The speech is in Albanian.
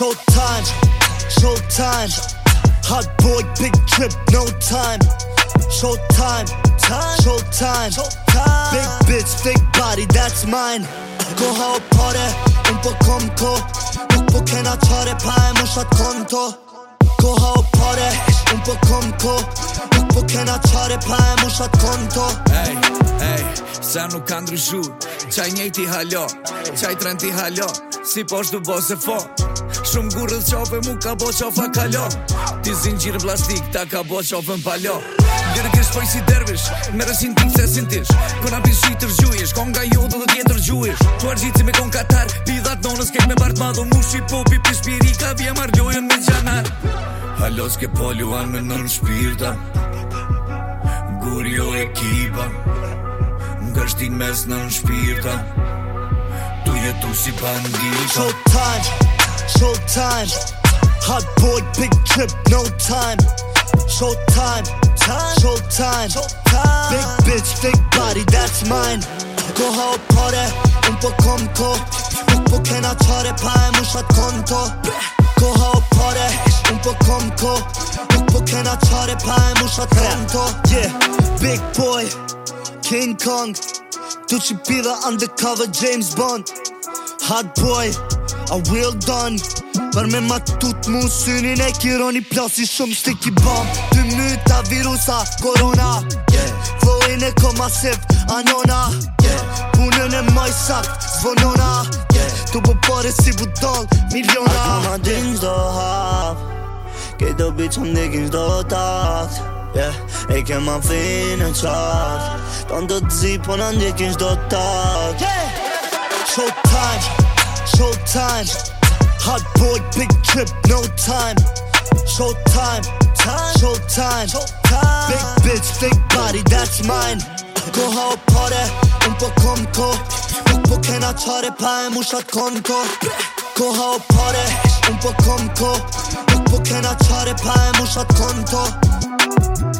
Showtime, showtime Hot boy, big trip, no time Showtime, time, showtime show Big bitch, big body, that's mine Go o pare, un po kom to Un po kena chare, pa e mo shat konto to Go how party, un po kom to Un po kena chare, pa e mo shat konto to Hey, hey, sa nuk kan drushu Chai njejti halo, chai trenti halo Si posh du bo se fo Shumë gurët qafë e mu ka bo qafë a kalo Ti zinë gjirë plastik, ta ka bo qafë në palo Lirë kërës pojë si dervish, me rësin t'i se e tish Kona për shi të kon nga jodhë dhe të rgjujish Quar gjitë si me kon katar, pidat në nësë kek me bartë madhë Mu shi popi për ka vje margjojën me gjanar Halo s'ke poluan me nën shpirta Gurë jo e kipa Nga shti mes nën shpirta Tu jetu si bandita Shot Show time. Hot boy, big trip, no time. Show time. Show time. Big bitch, big body, that's mine. Go how party, unpo kom ko. Unpo kena chare pae mushat kon ko. Go how party, unpo kom ko. Unpo chare pae mushat Yeah, big boy, King Kong. Tu ci pila undercover James Bond. Hot boy. A will done Për me ma tut mu e kironi plasi shumë s'te ki bom Dë myta virusa, korona yeah. Flowin e komasiv, anona yeah. Punën e majsak, zvonona yeah. Tu po pare si bu doll, miliona A kama din zdo hap Këtë bitë që ndekin zdo takt yeah. E kema finë në qart Të ndë të zi po në ndekin zdo takt Showtime time. Hot boy, big trip, no time. Show time, show time. Big bitch, big body, that's mine. Go how party, un po' conco. Un che na chore pae mushat conco. Go how party, un po' conco. Un che na chore pae mushat